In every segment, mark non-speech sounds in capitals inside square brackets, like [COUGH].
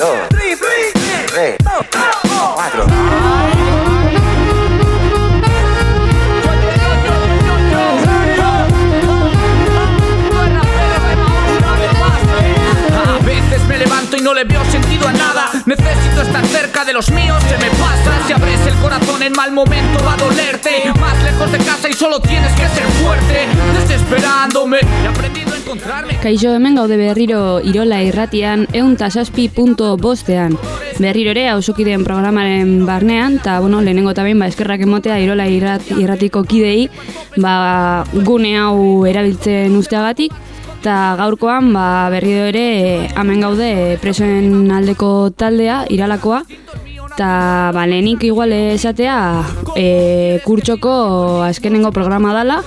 dos, tres, cuatro. A veces me levanto y no le veo sentido a nada. Necesito estar cerca de los míos, se me pasa. Si abres el corazón en mal momento va a dolerte. Más lejos de casa y solo tienes que ser fuerte. Desesperándome, he aprendido. Kaixo hemen gaude berriro Irola irratian eun tasaspi punto bostean. Berriro ere hausokideen programaren barnean, eta bueno, lehenengo eta behin ba, eskerrak emotea Irola irrat, irratiko kidei ba, gune hau erabiltzen usteagatik, eta gaurkoan ba, berriro ere hemen gaude presoen aldeko taldea, iralakoa, eta ba, lehenik igual esatea e, kurtsoko azkenengo programa dala,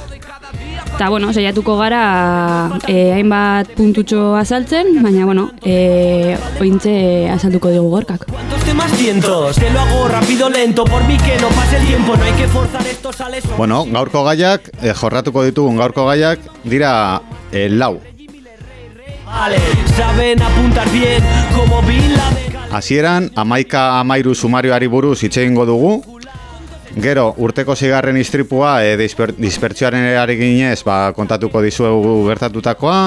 Eta, bueno, saiatuko gara eh, hainbat puntutxo azaltzen, baina, bueno, eh, ointze azalduko dugu gorkak. Bueno, gaurko gaiak, eh, jorratuko ditugun gaurko gaiak, dira eh, lau. Vale, saben apuntar bien como Bin Laden. Hasieran, amaika amairu sumarioari buruz hitz egingo dugu, Gero, urteko zigarren istripua e, disper, dispertsioaren erari ginez ba, kontatuko dizuegu gertatutakoa.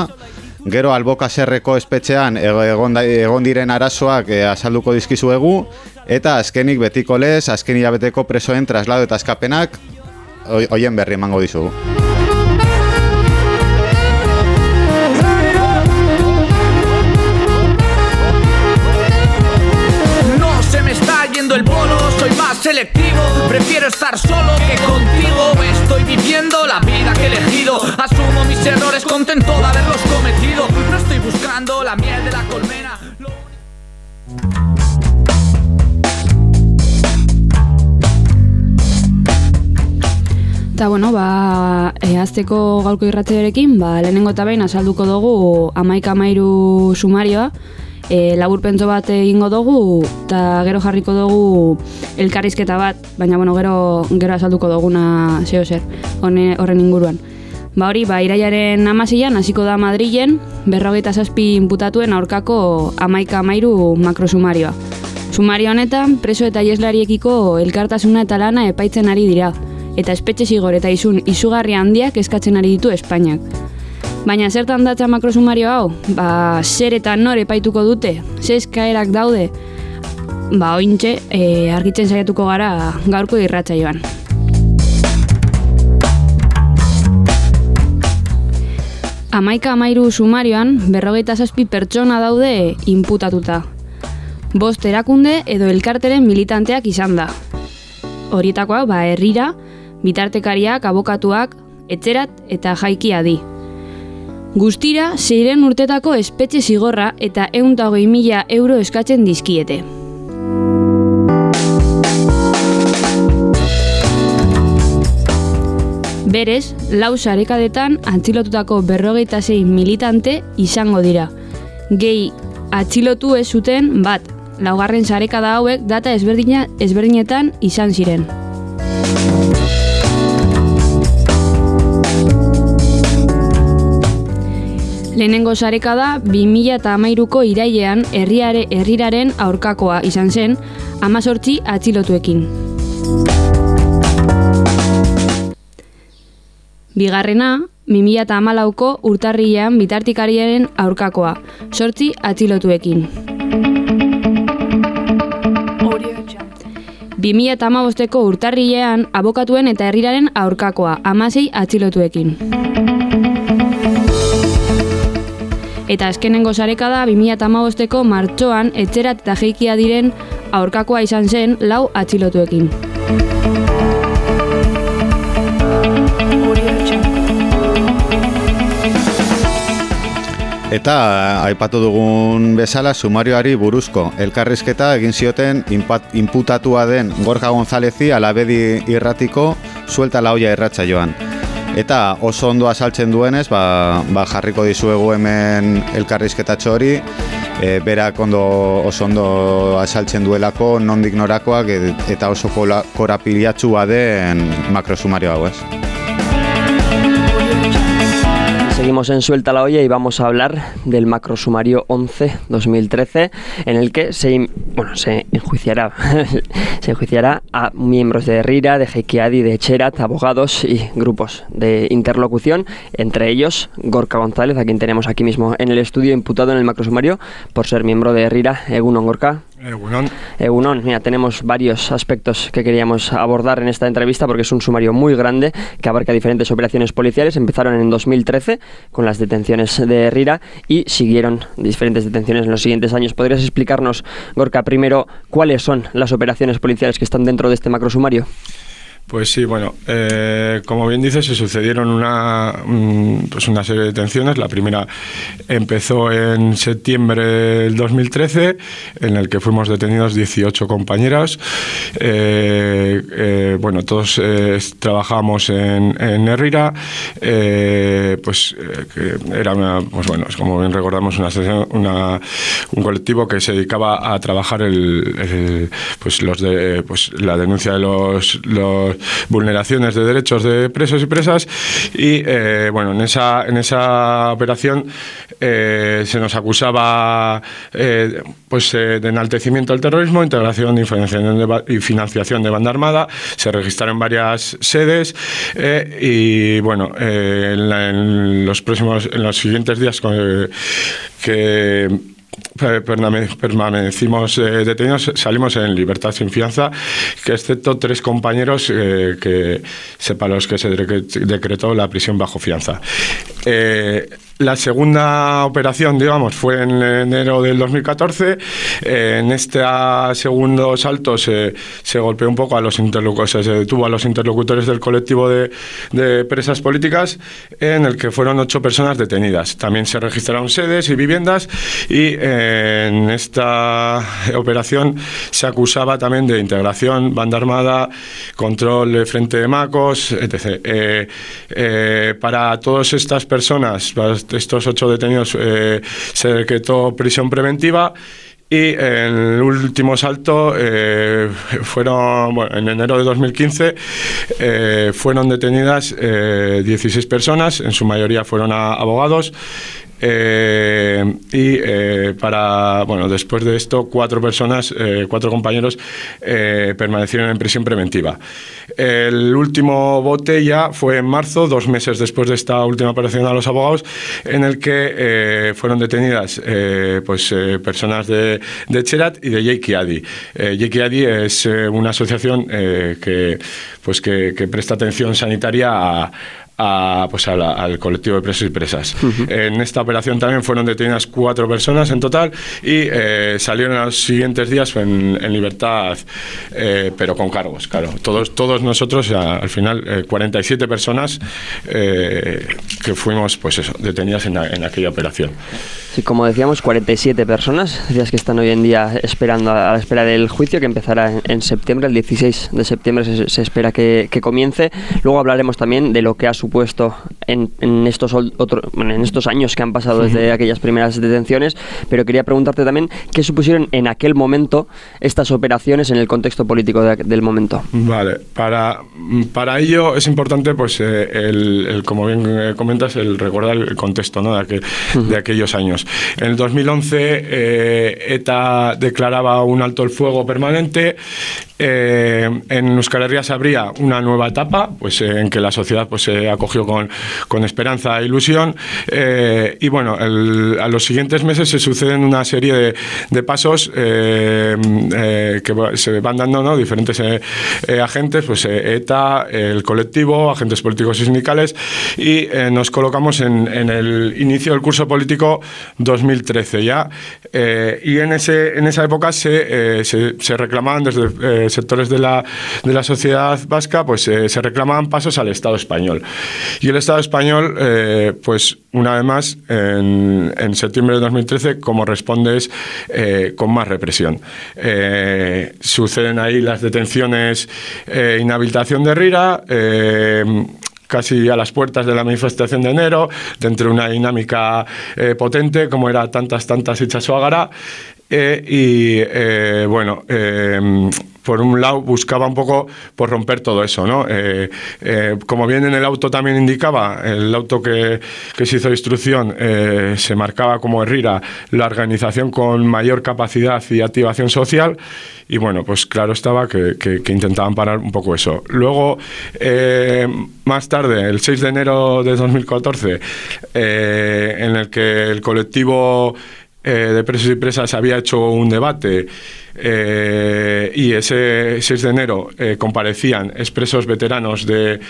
Gero, alboka zerreko espetxean egon, egon diren arazoak e, azalduko dizkizuegu. Eta azkenik betiko lez, azken hilabeteko presoen traslado eta eskapenak hoi- hoien berri emango dizugu. El más selectivo. Prefiero estar solo que contigo. Estoy viviendo la vida que he elegido. Asumo mis errores, contento de haberlos cometido. No estoy buscando la miel de la colmena. Lo Eta, bueno, ba, e, azteko gaurko irratzearekin, ba, lehenengo eta behin azalduko dugu amaika amairu sumarioa, e, laburpentso bat egingo dugu, eta gero jarriko dugu elkarrizketa bat, baina, bueno, gero, gero azalduko duguna zeo zer, horren inguruan. Ba hori, ba, iraiaren amasian, hasiko da Madrilen, berrogeita zazpi inputatuen aurkako amaika amairu makrosumarioa. Sumario honetan, preso eta ieslariekiko elkartasuna eta lana epaitzen ari dira, eta espetxe zigor eta izun izugarri handiak eskatzen ari ditu Espainiak. Baina zertan datza makrosumario hau? Ba, zer eta nor epaituko dute? Ze eskaerak daude? Ba, ointxe, e, argitzen saiatuko gara gaurko irratsaioan. Amaika amairu sumarioan, berrogeita zazpi pertsona daude inputatuta. Bost erakunde edo elkarteren militanteak izan da. Horietakoa, ba, herrira, bitartekariak, abokatuak, etxerat eta jaikia di. Guztira, zeiren urtetako espetxe zigorra eta eunta hogei mila euro eskatzen dizkiete. Berez, lau sarekadetan atxilotutako berrogeita sei militante izango dira. Gehi, atxilotu ez zuten bat, laugarren sarekada hauek data ezberdina, ezberdinetan izan ziren. Lehenengo sarekada 2013ko irailean herriare herriraren aurkakoa izan zen, 18 atxilotuekin. Bigarrena, 2014ko urtarrilean bitartikariaren aurkakoa, sortzi atxilotuekin. 2015ko urtarrilean abokatuen eta herriraren aurkakoa, amasei atxilotuekin. Eta azkenengo sarekada 2015ko martxoan etxerat eta jeikia diren aurkakoa izan zen lau atxilotuekin. Eta aipatu dugun bezala sumarioari buruzko elkarrizketa egin zioten inpat, inputatua den Gorka Gonzalezi alabedi irratiko suelta laoia irratza joan. Eta oso ondo azaltzen duenez, ba, ba jarriko dizuegu hemen elkarrizketatxo hori, e, berak ondo, oso ondo azaltzen duelako nondik norakoak e- eta oso korapiliatsua den makrosumario hau ez. Seguimos en Suelta la Olla y vamos a hablar del macrosumario 11-2013 en el que se, bueno, se enjuiciará [LAUGHS] se a miembros de RIRA, de Heikiadi, de Cherat, abogados y grupos de interlocución, entre ellos Gorka González, a quien tenemos aquí mismo en el estudio, imputado en el macrosumario por ser miembro de RIRA. Egunon Gorka. Egunon. Egunon, mira, tenemos varios aspectos que queríamos abordar en esta entrevista porque es un sumario muy grande que abarca diferentes operaciones policiales. Empezaron en 2013 con las detenciones de Rira y siguieron diferentes detenciones en los siguientes años. ¿Podrías explicarnos, Gorka, primero cuáles son las operaciones policiales que están dentro de este macrosumario? Pues sí, bueno, eh, como bien dices, se sucedieron una, mm, pues una serie de detenciones. La primera empezó en septiembre del 2013, en el que fuimos detenidos 18 compañeros. Eh, eh, bueno, todos trabajamos en, en Herrera, pues que era una, pues bueno, como bien recordamos, una, un colectivo que se dedicaba a trabajar el, pues los de, pues la denuncia de los, los vulneraciones de derechos de presos y presas. Y eh, bueno, en esa, en esa operación eh, se nos acusaba eh, pues, de enaltecimiento al terrorismo, integración y financiación de banda armada, se registraron varias sedes y bueno, en, los próximos, en los siguientes días que permanecimos eh, detenidos, salimos en libertad sin fianza, que excepto tres compañeros eh, que sepa los que se decretó la prisión bajo fianza. Eh, la segunda operación, digamos, fue en enero del 2014. en este segundo salto se, se, golpeó un poco a los interlocutores, se detuvo a los interlocutores del colectivo de, de, presas políticas, en el que fueron ocho personas detenidas. También se registraron sedes y viviendas y en esta operación se acusaba también de integración, banda armada, control de frente de macos, etc. Eh, eh, para todas estas personas, estos ocho detenidos eh, se decretó prisión preventiva y el último salto eh, fueron, bueno, en enero de 2015 eh, fueron detenidas 16 personas, en su mayoría fueron abogados, eh, y eh, para, bueno, después de esto, cuatro personas, eh, cuatro compañeros permanecieron en prisión preventiva. El último bote ya fue en marzo, dos meses después de esta última operación a los abogados, en el que fueron detenidas pues, personas de, de, Cherat y de Yekiadi. Yekiadi es una asociación que, pues, que, que presta atención sanitaria a a, pues al colectivo de presos y presas. En esta operación también fueron detenidas cuatro personas en total y eh, salieron a los siguientes días en, libertad, eh, pero con cargos, claro. Todos, todos nosotros, al final, 47 eh, personas que fuimos pues eso, detenidas en, en aquella operación. Sí, como decíamos, 47 personas, decías que están hoy en día esperando a, la espera del juicio que empezará en, septiembre, el 16 de septiembre se, espera que, comience. Luego hablaremos también de lo que ha supuesto en, estos, en estos años que han pasado desde aquellas primeras detenciones, pero quería preguntarte también qué supusieron en aquel momento estas operaciones en el contexto político del momento. Vale, para, para ello es importante, pues, eh, el, como bien eh, comentas, el recordar el contexto ¿no? de, de aquellos años. En el 2011 eh, ETA declaraba un alto el fuego permanente. Eh, en Euskal Herria se abría una nueva etapa, pues eh, en que la sociedad pues se acogió con, con esperanza e ilusión. y bueno, a los siguientes meses se suceden una serie de, pasos que se van dando ¿no? diferentes agentes, pues ETA, el colectivo, agentes políticos y sindicales, y nos colocamos en el inicio del curso político 2013 ya. Eh, y en, ese, en esa época se, eh, se, reclamaban desde eh, sectores de la, de la sociedad vasca, pues se reclamaban pasos al Estado español. Y el Estado español, pues una vez más, en, en, septiembre de 2013, como responde es con más represión. suceden ahí las detenciones, inhabilitación de Rira, casi a las puertas de la manifestación de enero, dentro de una dinámica eh, potente, como era tantas, tantas hechas su agara. Eh, y eh, bueno, por un lado buscaba un poco por romper todo eso, ¿no? Eh, eh, como bien en el auto también indicaba, el auto que, se hizo instrucción eh, se marcaba como Herrera la organización con mayor capacidad y activación social y bueno, pues claro estaba que, intentaban parar un poco eso. Luego, más tarde, el 6 de enero de 2014, eh, en el que el colectivo eh, de presos y presas había hecho un debate eh, y ese 6 de enero eh, comparecían expresos veteranos de,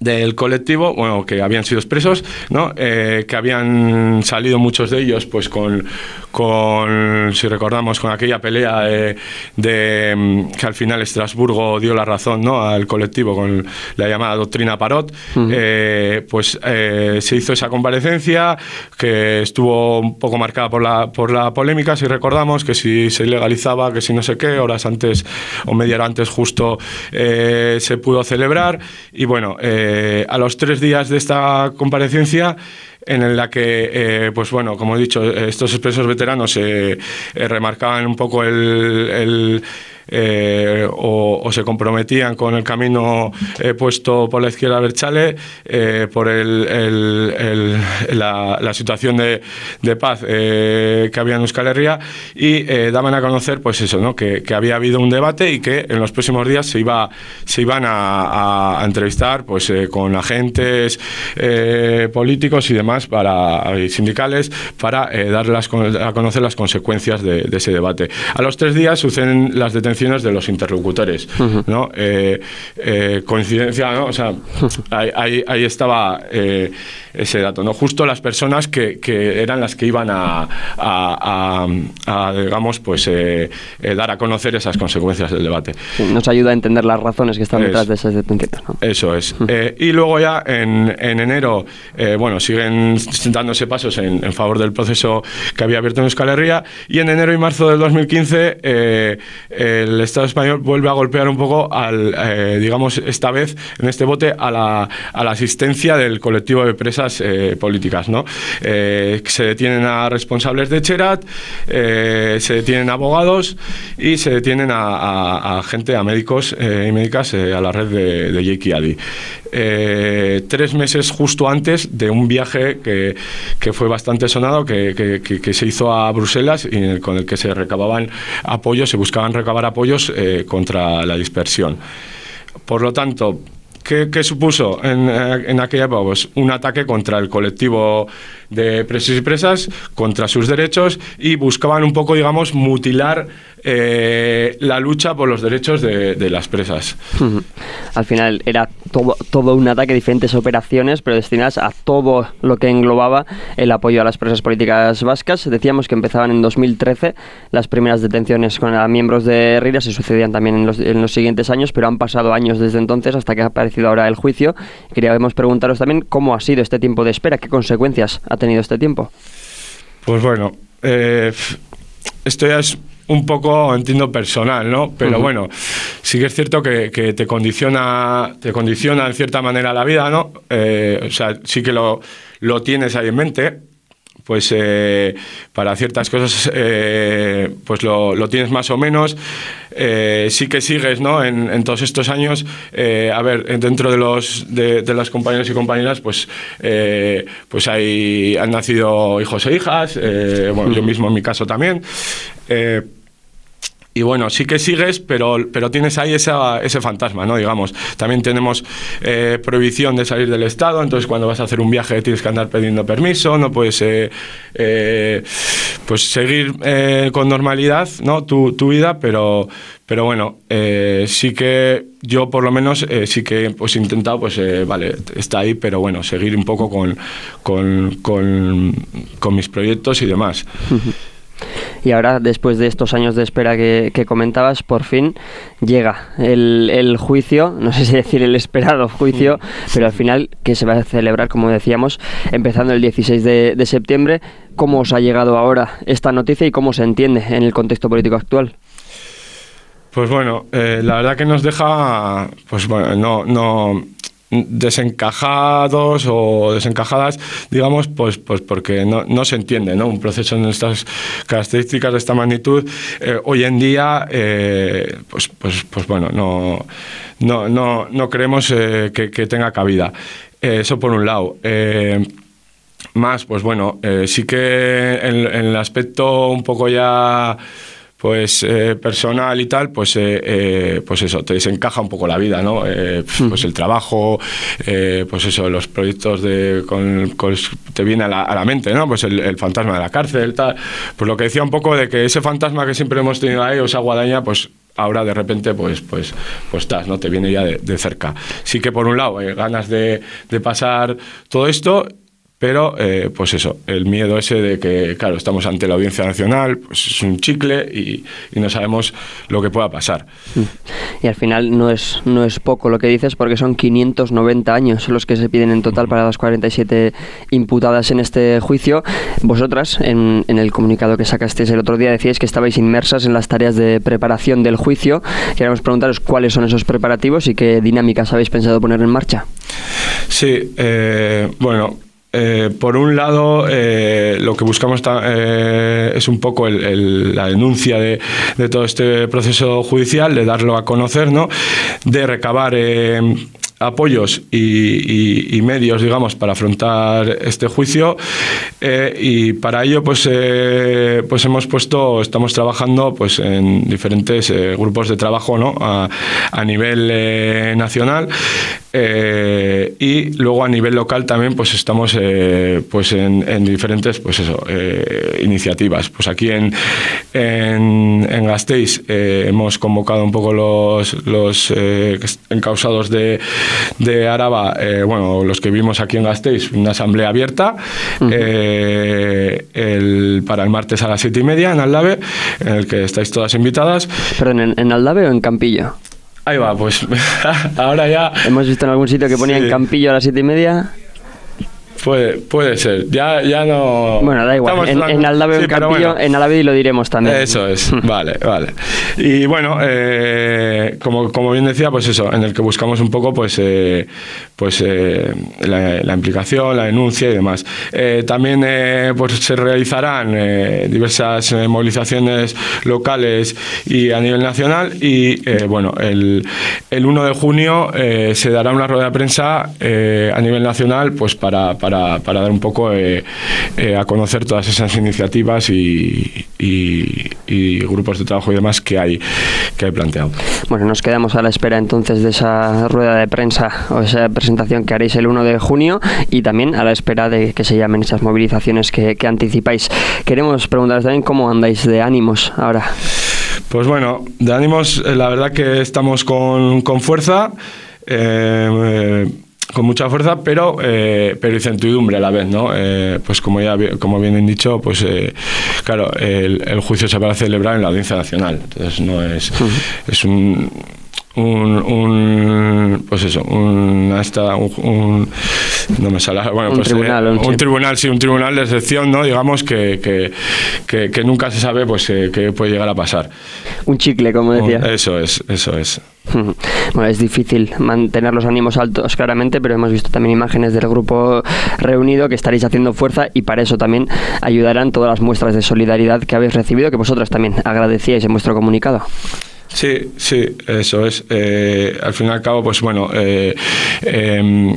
del colectivo, bueno, que habían sido expresos, ¿no? Eh, que habían salido muchos de ellos, pues con, con si recordamos, con aquella pelea de, de, que al final Estrasburgo dio la razón, ¿no? Al colectivo con la llamada doctrina Parot, eh, pues eh, se hizo esa comparecencia que estuvo un poco marcada por la, por la polémica, si recordamos, que si se ilegalizaba, que si no sé qué, horas antes o media hora antes justo eh, se pudo celebrar. Y bueno, eh, a los tres días de esta comparecencia, en la que, eh, pues bueno, como he dicho, estos expresos veteranos eh, eh, remarcaban un poco el, eh, o, o se comprometían con el camino eh, puesto por la izquierda Berchale, eh, por el, el- el- la, la situación de, de paz eh, que había en Euskal Herria y eh, daban a conocer pues eso, ¿no? que, que había habido un debate y que en los próximos días se, iba, se iban a, a- entrevistar pues, con agentes políticos y demás para, y sindicales para dar las a conocer las consecuencias de, de ese debate. A los tres días suceden las detenciones de los interlocutores. ¿no? Eh, eh, coincidencia, ¿no? O sea, ahí, ahí- ahí estaba eh, ese dato. ¿no? Justo las personas que, que eran las que iban a, a- a- a, digamos, pues eh, eh, dar a conocer esas consecuencias del debate. Sí, Nos ayuda a entender las razones que están Es- detrás de esas detenciones. ¿no? Eso es. Eh, y luego ya en, en enero, bueno, siguen dándose pasos en, en favor del proceso que había abierto en Euskal Herria. Y en enero y marzo del 2015, eh, el Estado español vuelve a golpear un poco al, eh, digamos, esta vez en este bote a la, a la asistencia del colectivo de presas eh, políticas, ¿no? Eh, se detienen a responsables de Cherat, eh, se detienen a abogados y se detienen a, a- a gente, a médicos eh, y médicas, eh, a la red de, de Jake y Adi. Tres meses justo antes de un viaje que, que fue bastante sonado, que, que- que- se hizo a Bruselas y con el que se recababan apoyos, se buscaban recabar apoyos eh, contra la dispersión. Por lo tanto, ¿qué, qué supuso en, eh, en aquella época? Pues un ataque contra el colectivo de presos y presas, contra sus derechos y buscaban un poco, digamos, mutilar eh, la lucha por los derechos de, de las presas. Al final era todo, todo un ataque, diferentes operaciones, pero destinadas a todo lo que englobaba el apoyo a las presas políticas vascas. Decíamos que empezaban en 2013 las primeras detenciones con a miembros de RIRA, se sucedían también en los, en los siguientes años, pero han pasado años desde entonces hasta que ha aparecido ahora el juicio. Queríamos preguntaros también cómo ha sido este tiempo de espera, qué consecuencias ha tenido este tiempo. Pues bueno, eh, esto ya es un poco, entiendo, personal, ¿no? Pero bueno, sí que es cierto que, que te condiciona, te condiciona en cierta manera la vida, ¿no? Eh, o sea, sí que lo, lo tienes ahí en mente. Pues eh, para ciertas cosas, eh, pues lo, lo tienes más o menos. Eh, sí que sigues, ¿no? En, todos estos años, a ver, dentro de los de, de y compañeras, pues, pues hay, han nacido hijos e hijas. bueno, yo mismo en mi caso también. Y bueno, sí que sigues, pero, pero tienes ahí esa, ese fantasma, ¿no? Digamos, también tenemos eh, prohibición de salir del Estado, entonces cuando vas a hacer un viaje tienes que andar pidiendo permiso, no puedes eh, eh, pues seguir eh, con normalidad, ¿no? Tu, tu vida, pero, pero bueno, eh, sí que yo por lo menos eh, sí que pues he intentado, pues eh, vale, está ahí, pero bueno, seguir un poco con, con, con, con mis proyectos y demás. Y ahora, después de estos años de espera que, que comentabas, por fin llega el, el juicio, no sé si decir el esperado juicio, pero al final que se va a celebrar, como decíamos, empezando el 16 de, de septiembre. ¿Cómo os ha llegado ahora esta noticia y cómo se entiende en el contexto político actual? Pues bueno, eh, la verdad que nos deja, pues bueno, no, no, desencajados o desencajadas, digamos, pues, pues porque no, se entiende, ¿no? Un proceso en estas características de esta magnitud, eh, hoy en día, eh, pues, pues, pues bueno, no, no, no, no creemos eh, que, tenga cabida. Eso por un lado. Más, pues bueno, sí que en el aspecto un poco ya pues eh, personal y tal, pues eh, eh, pues eso, te desencaja un poco la vida, ¿no? Eh, pues el trabajo, eh, pues eso, los proyectos de con, con- te viene a la, a la mente, ¿no? Pues el, el fantasma de la cárcel, tal. Pues lo que decía un poco de que ese fantasma que siempre hemos tenido ahí, o esa guadaña, pues ahora de repente pues pues pues estás no te viene ya de, de cerca sí que por un lado ganas de, de pasar todo esto pero eh, pues eso el miedo ese de que claro estamos ante la audiencia nacional pues es un chicle y, y no sabemos lo que pueda pasar Y al final no es, no es poco lo que dices porque son 590 años los que se piden en total para las 47 imputadas en este juicio. Vosotras, en, en el comunicado que sacasteis el otro día, decíais que estabais inmersas en las tareas de preparación del juicio. Queremos preguntaros cuáles son esos preparativos y qué dinámicas habéis pensado poner en marcha. Sí, eh, bueno, eh, por un lado, eh, lo que buscamos eh, es un poco la denuncia de, todo este proceso judicial, de darlo a conocer, ¿no? de recabar apoyos y, medios, digamos, para afrontar este juicio. y para ello, pues, pues hemos puesto, estamos trabajando pues, en diferentes grupos de trabajo ¿no? a, nivel nacional. Eh, y luego a nivel local también pues estamos eh, pues en, en diferentes pues eso, eh, iniciativas. Pues aquí en, en, en Gasteiz eh, hemos convocado un poco los, los eh, encausados de, de Araba, bueno, los que vivimos aquí en Gasteiz, una asamblea abierta el- para el martes a las siete y media en Aldave, en el que estáis todas invitadas. Perdón, ¿en, en Aldave o en Campillo? Ahí va, pues [LAUGHS] ahora ya Hemos visto en algún sitio que ponía Sí. en Campillo a las siete y media. puede, puede ser. Ya, ya no. Bueno, da igual. En, en Aldave Sí, Campillo, bueno. en Alavedi lo diremos también. Eso es, [LAUGHS] vale, vale. Y bueno, eh, como, como bien decía, pues eso, en el que buscamos un poco pues, eh, pues eh, la, implicación, la denuncia y demás. Eh, también eh, pues se realizarán diversas movilizaciones locales y a nivel nacional y bueno, el, el 1 de junio se dará una rueda de prensa a nivel nacional pues para, para, para dar un poco a conocer todas esas iniciativas y grupos de trabajo y demás que hay, que hay planteado. Bueno, nos quedamos a la espera entonces de esa rueda de prensa o esa presentación que haréis el 1 de junio y también a la espera de que se llamen esas movilizaciones que, que anticipáis. Queremos preguntaros también cómo andáis de ánimos ahora. Pues bueno, de ánimos, eh, la verdad que estamos con, con fuerza, eh, eh, con mucha fuerza, pero, eh, pero incertidumbre a la vez, ¿no? Eh, pues como ya como bien han dicho, pues eh, claro, el, el juicio se va a celebrar en la Audiencia Nacional, entonces no es, es un un, un- pues eso un, hasta un, un- no me sale bueno Un pues, tribunal, eh, un- un sí. tribunal sí un tribunal de excepción no digamos que, que, que, que nunca se sabe pues eh, qué puede llegar a pasar Un chicle, como decía. eso es eso es Bueno, es difícil mantener los ánimos altos, claramente, pero hemos visto también imágenes del grupo reunido que estaréis haciendo fuerza y para eso también ayudarán todas las muestras de solidaridad que habéis recibido, que vosotras también agradecíais en vuestro comunicado. Sí, sí, eso es. Eh, al fin y al cabo, pues bueno, eh, em,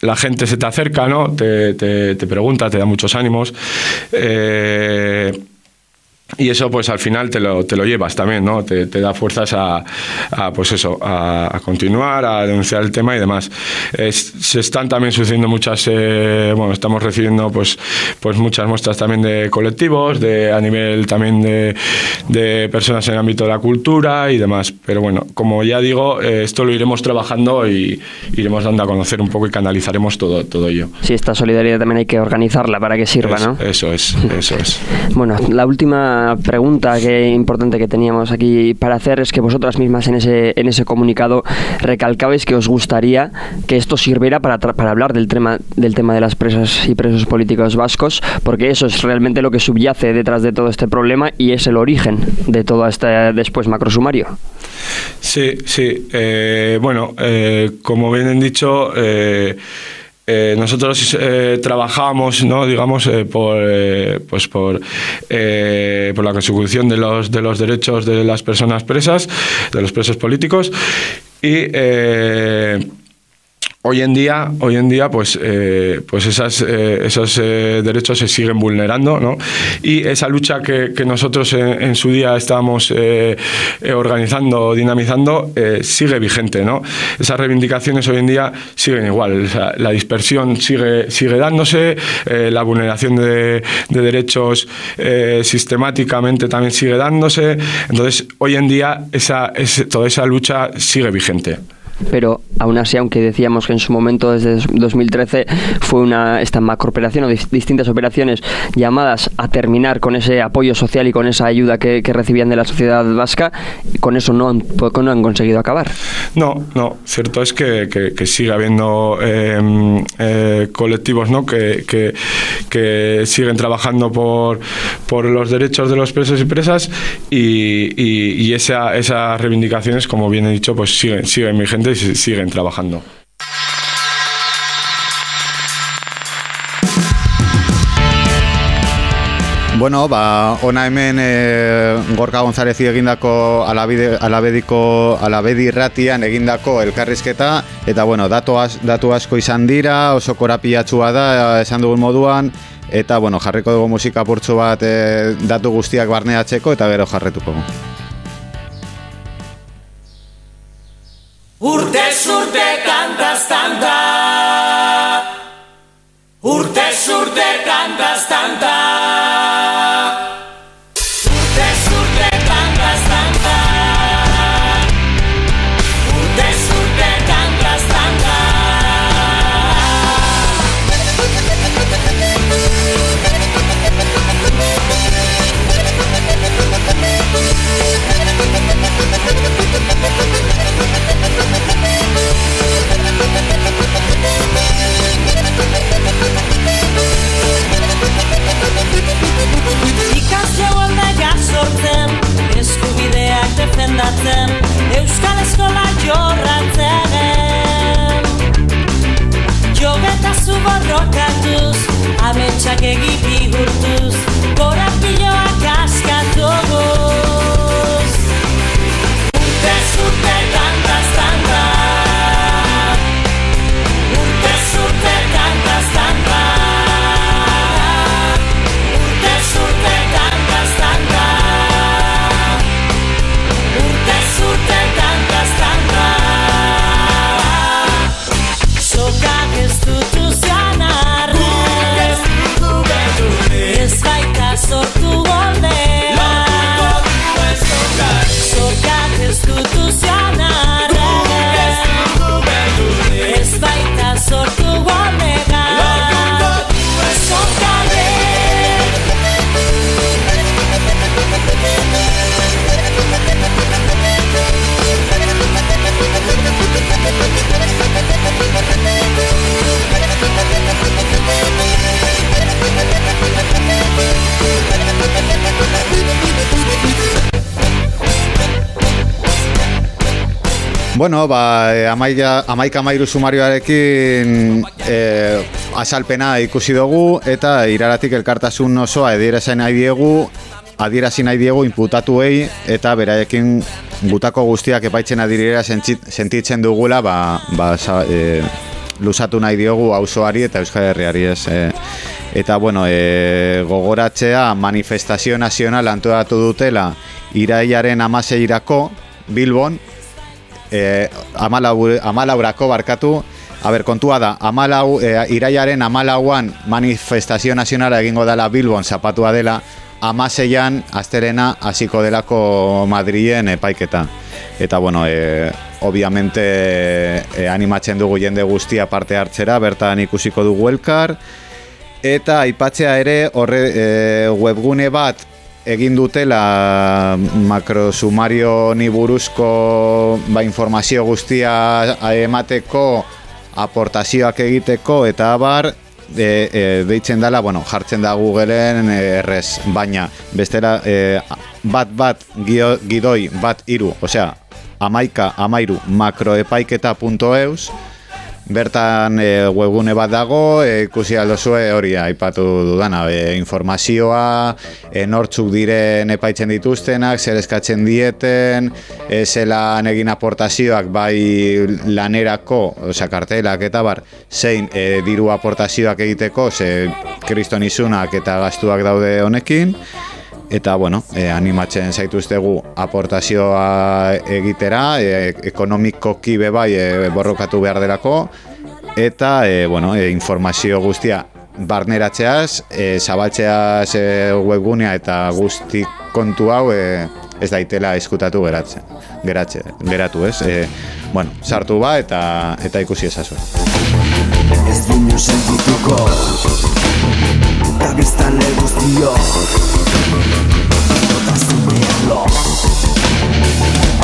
la gente se te acerca, ¿no? Te, te- pregunta, te da muchos ánimos. Eh, y eso, pues al final te lo, te lo llevas también, ¿no? Te, te da fuerzas a, a, pues eso, a, a continuar, a denunciar el tema y demás. Es- se están también sucediendo muchas, eh, bueno, estamos recibiendo pues, pues muchas muestras también de colectivos, de, a nivel también de, de personas en el ámbito de la cultura y demás. Pero bueno, como ya digo, eh, esto lo iremos trabajando y iremos dando a conocer un poco y canalizaremos todo, todo ello. Sí, esta solidaridad también hay que organizarla para que sirva, Eso- ¿no? Eso es, eso es. [LAUGHS] Bueno, la última pregunta que importante que teníamos aquí para hacer es que vosotras mismas en ese, en ese comunicado recalcabais que os gustaría que esto sirviera para, para hablar del tema, del tema de las presas y presos políticos vascos, porque eso es realmente lo que subyace detrás de todo este problema y es el origen de todo este después macrosumario. Sí, sí. Eh, bueno, eh, como bien han dicho, eh, eh, nosotros eh, trabajamos, ¿no? digamos, eh, por, pues por, por la consecución de los, de los derechos de las personas presas, de los presos políticos, y Hoy en día, hoy en día pues, eh, pues esas, eh, esos eh, derechos se siguen vulnerando ¿no? y esa lucha que, nosotros en, su día estábamos eh, organizando, dinamizando, sigue vigente. ¿no? Esas reivindicaciones hoy en día siguen igual, la dispersión sigue, sigue dándose, la vulneración de, de derechos sistemáticamente también sigue dándose, entonces hoy en día esa, es, toda esa lucha sigue vigente pero aún así, aunque decíamos que en su momento desde 2013 fue una esta macrooperación o distintas operaciones llamadas a terminar con ese apoyo social y con esa ayuda que, recibían de la sociedad vasca, con eso no han, no han conseguido acabar. No, no, cierto es que, que, sigue habiendo eh, eh, colectivos ¿no? que, que, que, siguen trabajando por, por los derechos de los presos y presas y, y, y esa, esas reivindicaciones, como bien he dicho, pues siguen, siguen vigentes y siguen trabajando. Bueno, ba, ona hemen e, Gorka González egindako alabide, alabediko alabedi ratian egindako elkarrizketa eta bueno, datu, az, datu asko izan dira, oso korapiatsua da esan dugun moduan eta bueno, jarriko dugu musika purtsu bat e, datu guztiak barneatzeko eta gero jarretuko. Urte urte kantaz tanta Urte urte kantaz tanta Ikasle holdega sortzen, eskubideak defendatzen, Euskal Eskola jorratzen. Jogetazu borrokatuz, Bueno, ba, e, amaia, amaika amairu sumarioarekin e, asalpena ikusi dugu eta iraratik elkartasun osoa edierazen nahi diegu adierazi nahi diegu inputatuei eta beraiekin gutako guztiak epaitzen adirera sentitzen dugula ba, ba, e, lusatu nahi diogu auzoari eta Euskal Herriari ez. E, eta bueno, e, gogoratzea manifestazio nazional antolatu dutela iraiaren amaseirako Bilbon e, amalau, amalaurako barkatu A ber, kontua da, amalau, e, iraiaren amalauan manifestazio nazionala egingo dela Bilbon zapatua dela, amaseian azterena hasiko delako Madrilen epaiketa. Eta, bueno, e, obviamente e, animatzen dugu jende guztia parte hartzera, bertan ikusiko dugu elkar, eta aipatzea ere horre e, webgune bat egin dutela makrosumario ni buruzko ba, informazio guztia emateko aportazioak egiteko eta abar e, e, deitzen dela, bueno, jartzen da Googleen errez, baina bestera e, bat bat gio, gidoi bat iru, osea, amaika amairu makroepaiketa.eus Bertan e, webgune bat dago, e, ikusi aldozue hori aipatu dudana, e, informazioa, e, nortzuk diren epaitzen dituztenak, zer eskatzen dieten, e, zelan egin aportazioak bai lanerako, osea kartelak eta bar, zein e, diru aportazioak egiteko, ze kriston izunak eta gastuak daude honekin, eta bueno, e, animatzen zaituztegu aportazioa egitera, e, ekonomikoki be bai e, borrokatu behar delako eta e, bueno, e, informazio guztia barneratzeaz, e, zabaltzeaz e, webgunea eta guzti kontu hau e, ez daitela eskutatu geratzen. Geratze, geratu, ez? E, bueno, sartu ba eta eta ikusi ezazu. Ez dinu sentituko Eta biztale guztio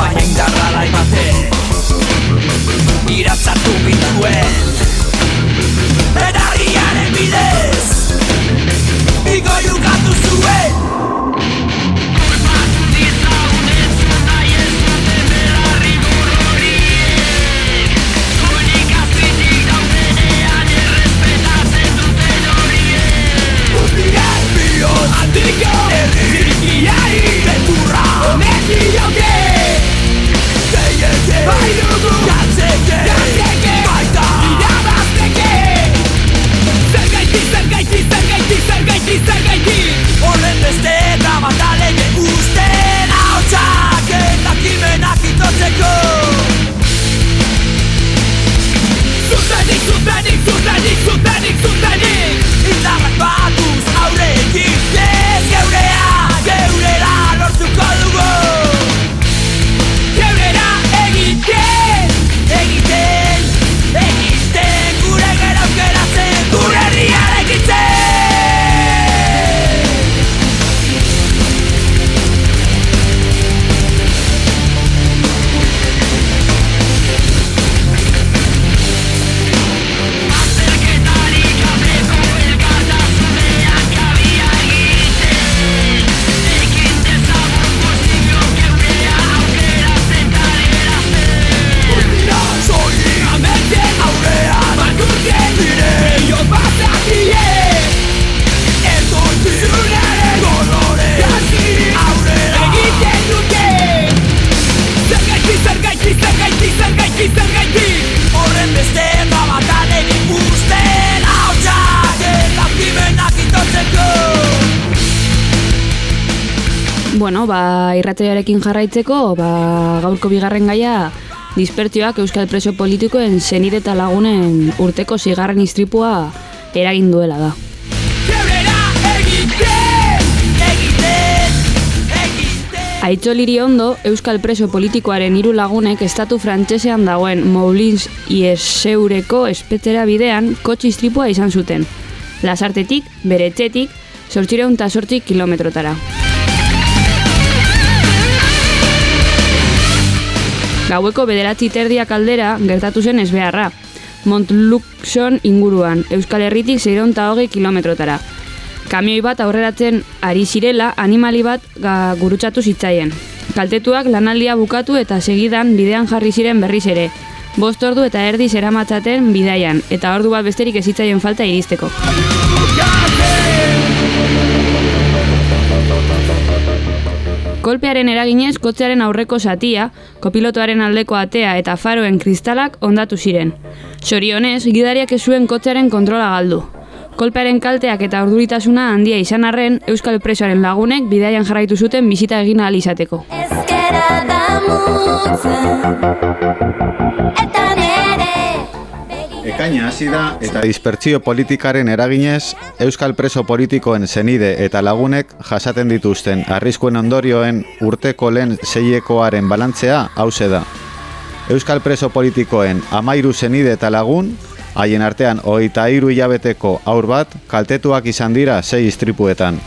Baina indarra lai bate Iratzatu bintuen Edarriaren bidez. Igo jukatu zuen irratioarekin jarraitzeko, ba, gaurko bigarren gaia dispertioak euskal preso politikoen zenide eta lagunen urteko zigarren istripua eragin duela da. Aitzo ondo, euskal preso politikoaren hiru lagunek estatu frantsesean dagoen Moulins Ieseureko espetera bidean kotxe istripua izan zuten. Lasartetik, bere etxetik, sortxireun eta sortxik kilometrotara. Gaueko bederatzi terdiak aldera gertatu zen ezbeharra. Montluxon inguruan, Euskal Herritik 608 kilometrotara. Kamioi bat aurreratzen ari zirela animali bat gurutzatu zitzaien. Kaltetuak lanaldia bukatu eta segidan bidean jarri ziren berriz ere. Bost ordu eta erdi zeramatzaten bidaian, eta ordu bat besterik ez zitzaien falta iristeko. Kolpearen eraginez kotzearen aurreko zatia, kopilotoaren aldeko atea eta faroen kristalak ondatu ziren. Sorionez, gidariak ez zuen kotzearen kontrola galdu. Kolpearen kalteak eta urduritasuna handia izan arren, Euskal Presoaren lagunek bidaian jarraitu zuten bisita egin ahal izateko. Ezkera damutzen Eta nere Ekaina hasi da eta dispertsio politikaren eraginez Euskal preso politikoen zenide eta lagunek jasaten dituzten arriskuen ondorioen urteko lehen seiekoaren balantzea hause da. Euskal preso politikoen amairu zenide eta lagun, haien artean hogeita hiru hilabeteko aur bat kaltetuak izan dira sei istripuetan.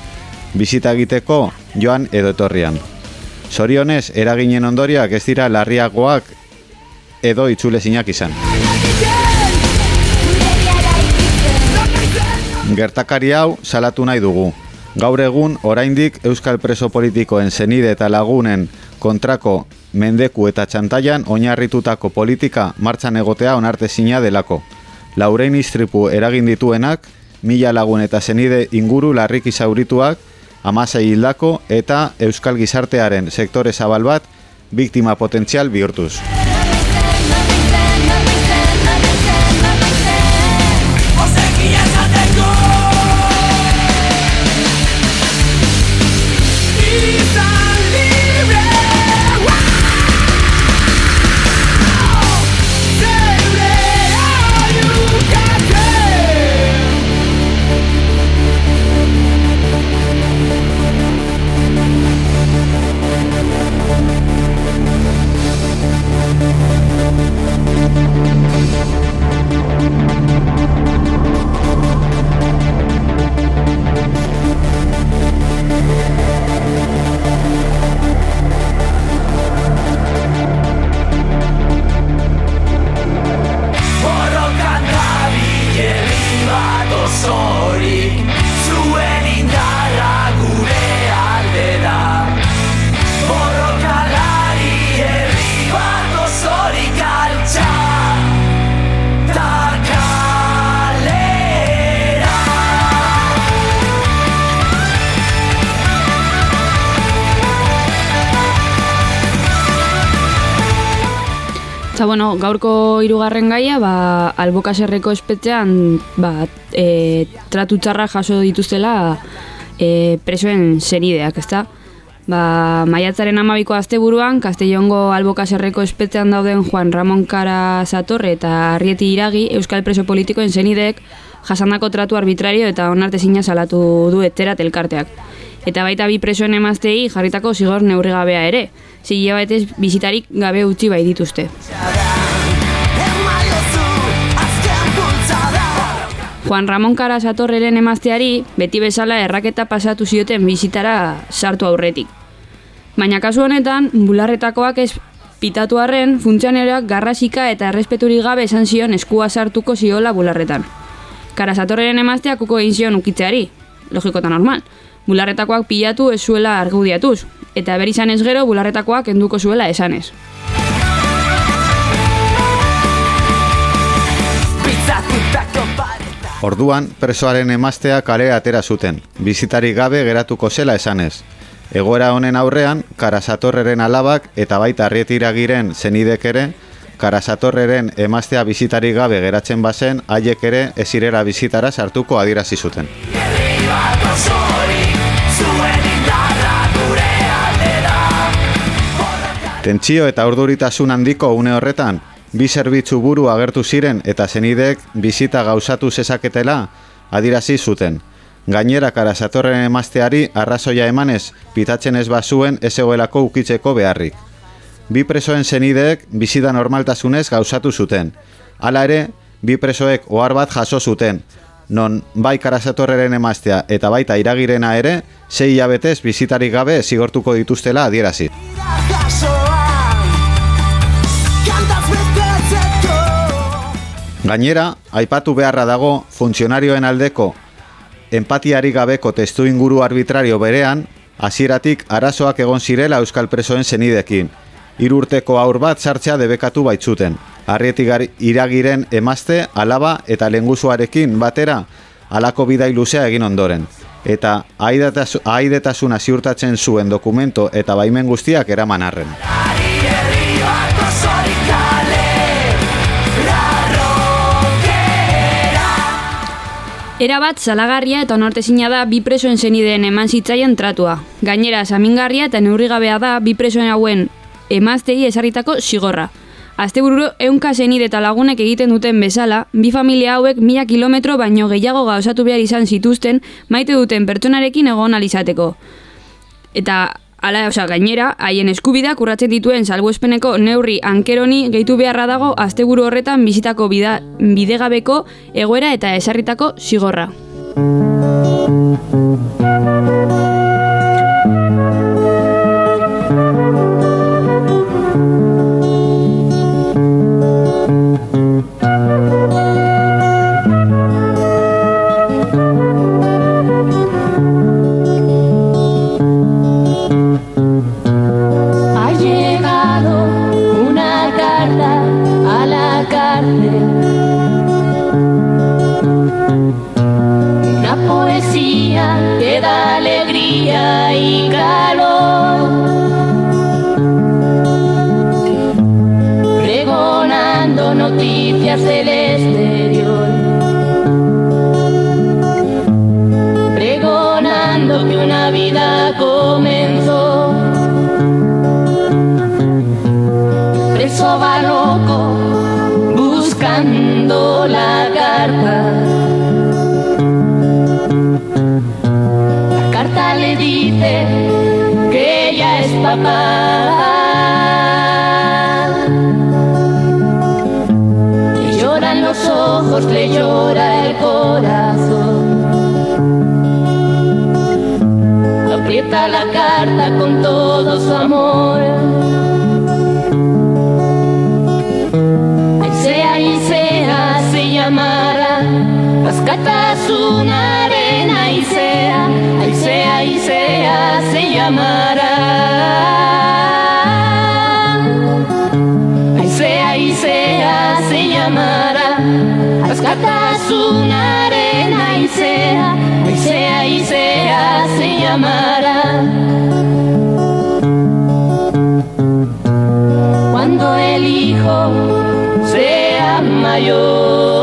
bizita egiteko joan edo etorrian. Zorionez, eraginen ondoriak ez dira larriagoak edo itzulezinak izan. Gertakari hau salatu nahi dugu. Gaur egun, oraindik Euskal Preso Politikoen zenide eta lagunen kontrako mendeku eta txantaian oinarritutako politika martxan egotea onartezina delako. Laurein istripu eragin dituenak, mila lagun eta zenide inguru larriki zaurituak, amasei hildako eta Euskal Gizartearen sektore zabal bat biktima potentzial bihurtuz. Bueno, gaurko hirugarren gaia, ba, albokaserreko espetxean ba, e, tratu txarra jaso dituztela e, presoen zenideak, ezta? Ba, maiatzaren amabiko asteburuan, Castellongo albokaserreko espetxean dauden Juan Ramon Kara Satorre eta Arrieti Iragi, Euskal Preso Politikoen zenideek jasandako tratu arbitrario eta onartezina salatu du etxerat elkarteak. Eta baita bi presoen emaztei jarritako zigor neurrigabea ere, zigila batez bizitarik gabe utzi bai dituzte. Juan Ramon Kara Satorreren emazteari beti bezala erraketa pasatu zioten bizitara sartu aurretik. Baina kasu honetan, bularretakoak ez pitatu arren, funtzioneroak garrasika eta errespeturik gabe esan zion eskua sartuko ziola bularretan. Kara Satorreren emazteak uko egin zion ukitzeari, logiko eta normal. Bularretakoak pilatu ez zuela argudiatuz, eta beri izan ez gero bularretakoak enduko zuela esanez. Orduan, presoaren emaztea kalera atera zuten, bizitari gabe geratuko zela esanez. Egoera honen aurrean, Karasatorreren alabak eta baita arrietiragiren zenidek ere, Karasatorreren emaztea bizitari gabe geratzen bazen, haiek ere ezirera bizitara sartuko adirazi zuten. Tentsio eta urduritasun handiko une horretan, bi zerbitzu buru agertu ziren eta zenidek bizita gauzatu zezaketela adirazi zuten. Gainera karasatorren emazteari arrazoia emanez pitatzen ez bazuen ez egoelako ukitzeko beharrik. Bi presoen zenideek bizida normaltasunez gauzatu zuten. Hala ere, bi presoek ohar bat jaso zuten, non bai karasatorreren emaztea eta baita iragirena ere, sei hilabetez bizitarik gabe zigortuko dituztela adierazi. Gainera, aipatu beharra dago funtzionarioen aldeko empatiari gabeko testu inguru arbitrario berean, hasieratik arazoak egon zirela euskal presoen zenidekin. Hiru urteko aur bat sartzea debekatu baitzuten. Arrietik iragiren emazte, alaba eta lenguzuarekin batera halako bidai luzea egin ondoren. Eta aidetasu- aidetasuna ziurtatzen zuen dokumento eta baimen guztiak eraman arren. Herri bat osorik kale Larrokera Era bat salagarria eta onartezina da bi presoen zenideen eman zitzaien tratua. Gainera, samingarria eta neurrigabea da bi presoen hauen emaztei esarritako zigorra. Astebururo ehunka zenide eta lagunek egiten duten bezala, bi familia hauek mila kilometro baino gehiago gauzatu behar izan zituzten maite duten pertsonarekin egon alizateko. Eta Hala, osea, gainera, haien eskubidak urratzen dituen salbuespeneko neurri ankeroni gehitu beharra dago asteburu horretan bizitako bida, bidegabeko egoera eta esarritako zigorra. hacerle todos amor. Él sea y sea, se llamará, rescata una arena y sea, ay sea y sea, se llamará. Él sea y sea, se llamará, rescata una arena y sea, ay sea y sea, se llamará. Hijo sea mayor,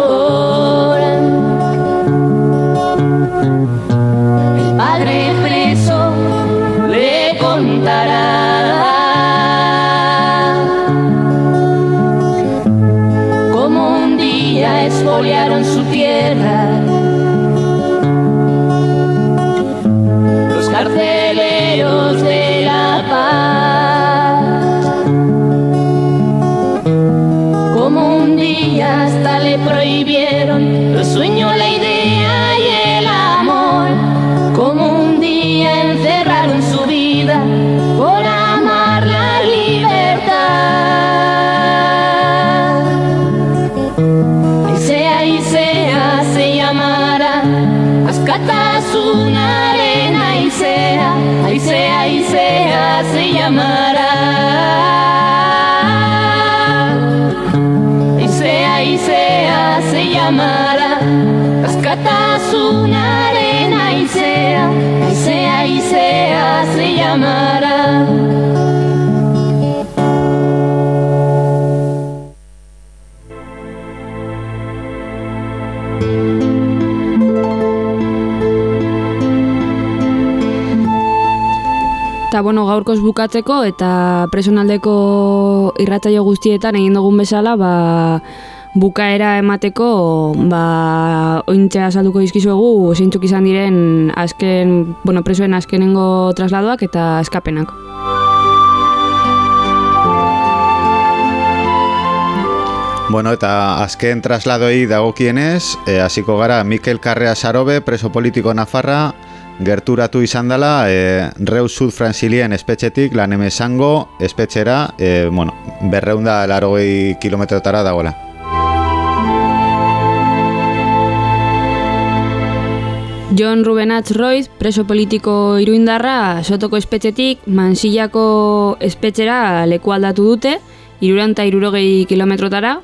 Eta bueno, gaurkoz bukatzeko eta presonaldeko irratzaio guztietan egin dugun bezala, ba, bukaera emateko, ba, ointxe azalduko dizkizuegu zeintzuk izan diren azken, bueno, presoen azkenengo trasladoak eta eskapenak. Bueno, eta azken trasladoi dagokienez, e, hasiko gara Mikel Karrea Sarobe, preso politiko Nafarra, gerturatu izan dela e, Reus Sud Franzilien espetxetik lan esango espetxera, e, bueno, berreunda larogei kilometrotara dagoela. John Rubenatz Royz, preso politiko iruindarra, sotoko espetxetik Mansillako espetxera leku aldatu dute, iruranta irurogei kilometrotara,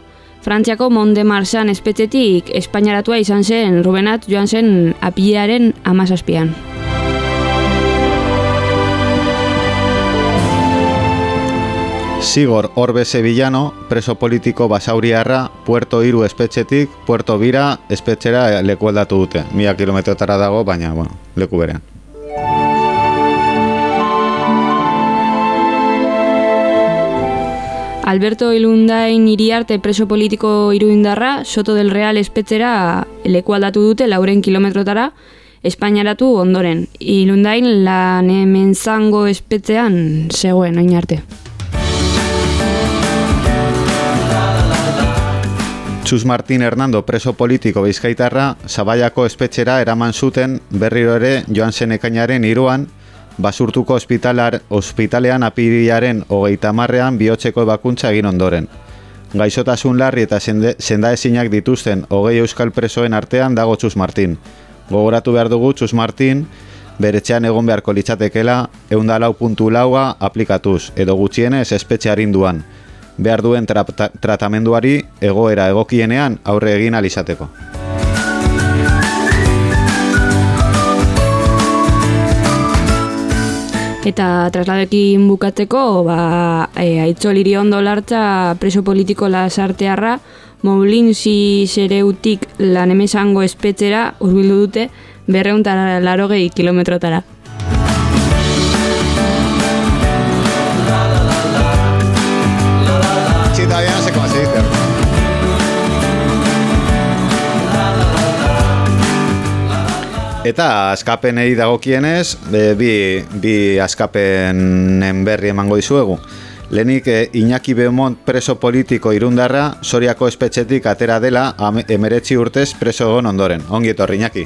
Frantziako Mont de Marsan espetxetik Espainiaratua izan zen Rubenat joan zen apilearen amazazpian. Sigor Orbe Sevillano, preso politiko basauriarra, Puerto Iru espetxetik, Puerto Bira espetxera leku aldatu dute. Mila kilometrotara dago, baina, bueno, leku berean. Alberto Ilundain iriarte preso politiko iruindarra, Soto del Real espetxera leku aldatu dute lauren kilometrotara, Espainiaratu ondoren. Ilundain lan emenzango espetxean zegoen oin arte. Txus Martin Hernando preso politiko bizkaitarra, Zabaiako espetxera eraman zuten berriro ere joan zen ekainaren iruan, basurtuko ospitalar, ospitalean apiriaren hogeita marrean bihotzeko ebakuntza egin ondoren. Gaixotasun larri eta sendaezinak dituzten hogei euskal presoen artean dago Txus Martin. Gogoratu behar dugu Txus Martin beretxean egon beharko litzatekela eundalau puntu laua aplikatuz, edo gutxienez espetxe harinduan, behar duen tra tratamenduari egoera egokienean aurre egin alizateko. Eta trasladekin bukatzeko, ba, e, aitzol iriondo lartza preso politiko lasartearra, Moulinsi Sereutik lan emesango espetzera urbildu dute berreuntara larogei kilometrotara. Eta askapenei dagokienez, bi, bi askapenen berri emango dizuegu. Lehenik e, Iñaki Beaumont preso politiko irundarra Soriako espetxetik atera dela emeretzi urtez preso egon ondoren. Ongi etorri Iñaki.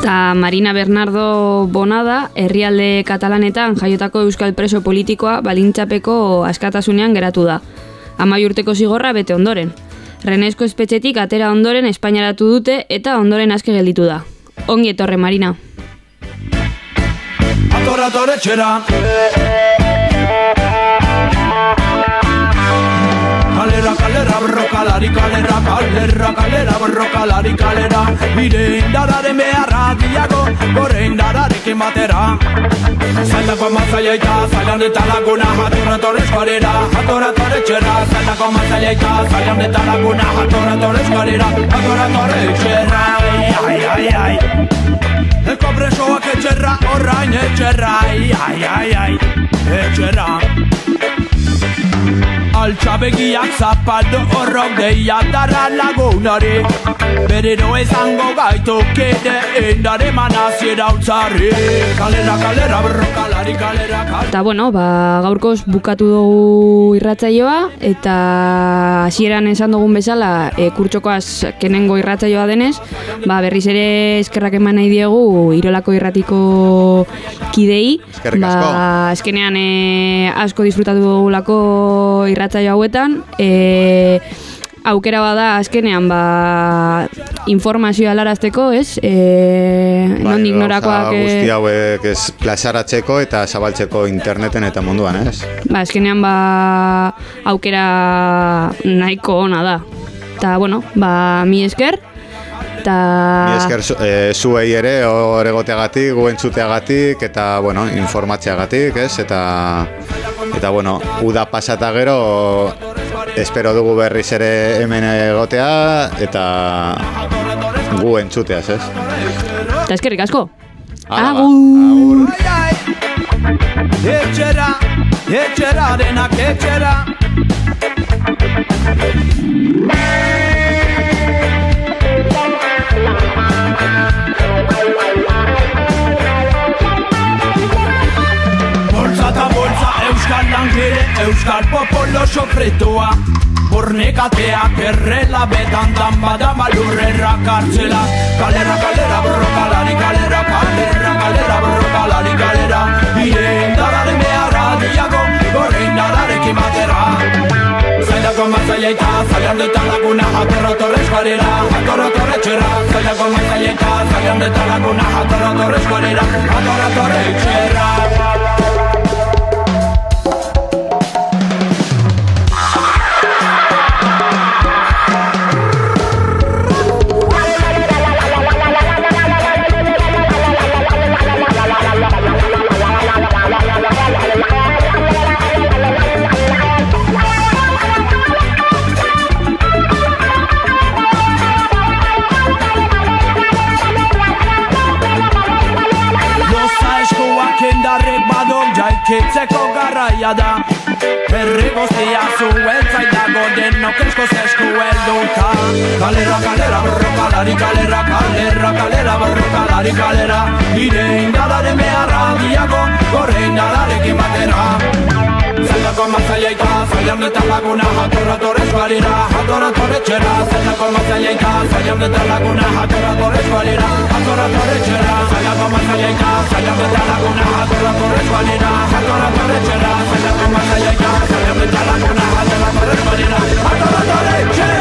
Ta Marina Bernardo Bonada, herrialde katalanetan jaiotako euskal preso politikoa balintzapeko askatasunean geratu da. Amai urteko zigorra bete ondoren. Renesko espetxetik atera ondoren Espainiaratu dute eta ondoren aske gelditu da. Ongi etorre Marina. Atora tore txera Kalera, kalera, borrokalari, kalera, kalera, kalera, borrokalari, kalera. Bire indararen beharra diago, gore indararekin batera Zailako mazaila eta zailan eta laguna Jatorra torre eskuarera, jatorra torre txera Zailako mazaila eta zailan eta laguna Jatorra torre eskuarera, jatorra torre txera Ai, ai, ai, ai. Eko presoak etxerra, orain etxerra. Ai, ai, ai, ai, etxerra Altxabegiak zapaldu horrok deia dara lagunari Berero ezango gaitu kide indare manaziera utzari Kalera, kalera, borrokalari, kalera, kalera Eta bueno, ba, gaurkoz bukatu dugu irratzaioa eta hasieran esan dugun bezala e, kurtsoko azkenengo irratzaioa denez, ba, berriz ere eskerrak eman nahi diegu irolako irratiko kidei. Eskerrik ba, asko. azkenean e, asko disfrutatu dugulako irratzaio hauetan. E, aukera bada azkenean ba, informazioa alarazteko, ez? E, nondik gauza norakoak... e, Guzti hauek ez plazaratzeko eta zabaltzeko interneten eta munduan, ez? ba, eskenean ba, aukera nahiko ona da. Eta, bueno, ba, mi esker. Ta... Mi esker zu, e, zuei ere hor egoteagatik, gu entzuteagatik eta bueno, informatzeagatik, ez? Eta eta bueno, uda pasata gero espero dugu berriz ere hemen egotea eta gu entzuteaz, ez? Eta eskerrik asko. Ba, Agur. Etxera, etxera denak etxera euskal langile, euskal popolo sofretua Bornekateak errela betan dan bada malurrera kartzela. Kalera, kalera, borrokalari, kalera, kalera, kalera, borrokalari, kalera. Bire indararen beharra diago, gore indararekin batera. Zailako mazaila eta zailan eta laguna Jatorra torre eskuarera, jatorra torre txera Zailako mazaila eta zailan eta laguna Jatorra torre eskuarera, jatorra torre garraia da Herri guztia zuen zailago denok eskoz esku helduta Kalera, kalera, borrokalari, kalera, kalera, kalera, borrokalari, kalera Nire indadaren beharra diago, gorre indadarekin batera Zendako mazaiaita, zailan eta laguna, jatorra torrez balira, jatorra torrez txera Zendako mazaiaita, zailan eta laguna, jatorra torrez balira, jatorra torrez txera Zendako mazaiaita, zailan eta laguna, jatorra torrez balira, jatorra torrez txera Zendako zailan eta laguna, jatorra torrez balira, jatorra torrez